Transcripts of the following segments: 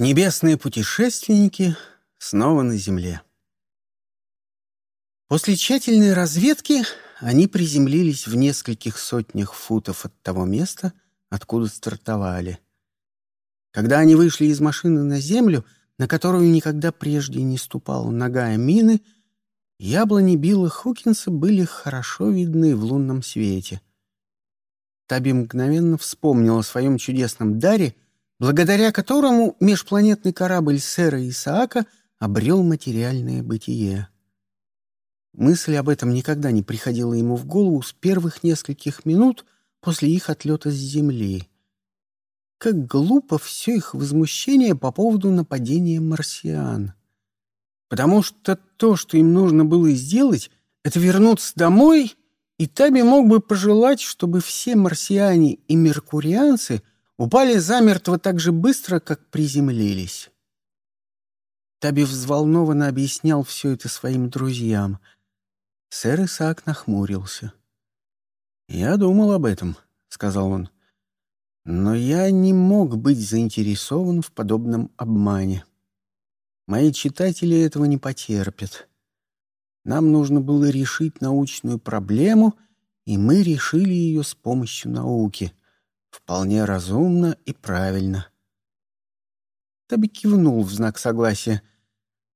Небесные путешественники снова на земле. После тщательной разведки они приземлились в нескольких сотнях футов от того места, откуда стартовали. Когда они вышли из машины на землю, на которую никогда прежде не ступала нога мины, яблони Билла Хукинса были хорошо видны в лунном свете. Таби мгновенно вспомнила о своем чудесном даре — благодаря которому межпланетный корабль сэра Исаака обрел материальное бытие. Мысль об этом никогда не приходила ему в голову с первых нескольких минут после их отлета с Земли. Как глупо все их возмущение по поводу нападения марсиан. Потому что то, что им нужно было сделать, это вернуться домой, и Таби мог бы пожелать, чтобы все марсиане и меркурианцы упали замертво так же быстро, как приземлились. Таби взволнованно объяснял все это своим друзьям. Сэр Исаак нахмурился. «Я думал об этом», — сказал он. «Но я не мог быть заинтересован в подобном обмане. Мои читатели этого не потерпят. Нам нужно было решить научную проблему, и мы решили ее с помощью науки. Вполне разумно и правильно. Таби кивнул в знак согласия,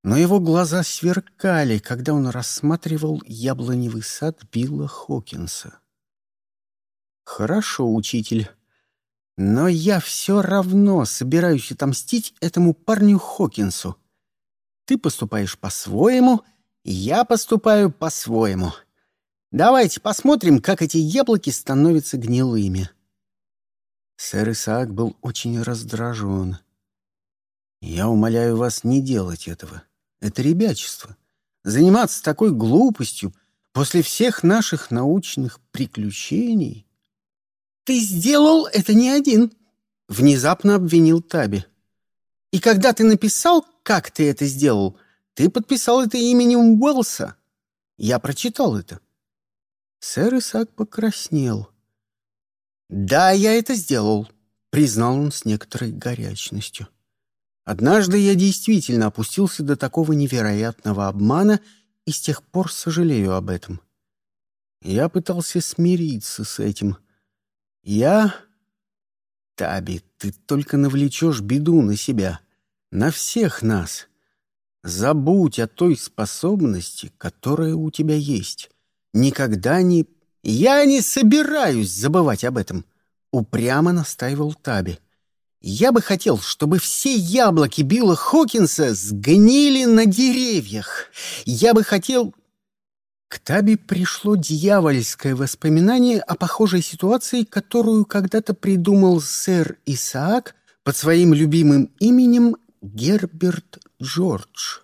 но его глаза сверкали, когда он рассматривал яблоневый сад Билла Хокинса. «Хорошо, учитель, но я все равно собираюсь отомстить этому парню Хокинсу. Ты поступаешь по-своему, я поступаю по-своему. Давайте посмотрим, как эти яблоки становятся гнилыми». Сэр Исаак был очень раздражен. «Я умоляю вас не делать этого. Это ребячество. Заниматься такой глупостью после всех наших научных приключений...» «Ты сделал это не один», — внезапно обвинил Таби. «И когда ты написал, как ты это сделал, ты подписал это именем Уэллса. Я прочитал это». Сэр Исаак покраснел. «Да, я это сделал», — признал он с некоторой горячностью. «Однажды я действительно опустился до такого невероятного обмана и с тех пор сожалею об этом. Я пытался смириться с этим. Я... Таби, ты только навлечешь беду на себя, на всех нас. Забудь о той способности, которая у тебя есть. Никогда не «Я не собираюсь забывать об этом», — упрямо настаивал Таби. «Я бы хотел, чтобы все яблоки Билла Хокинса сгнили на деревьях. Я бы хотел...» К Таби пришло дьявольское воспоминание о похожей ситуации, которую когда-то придумал сэр Исаак под своим любимым именем Герберт Джордж.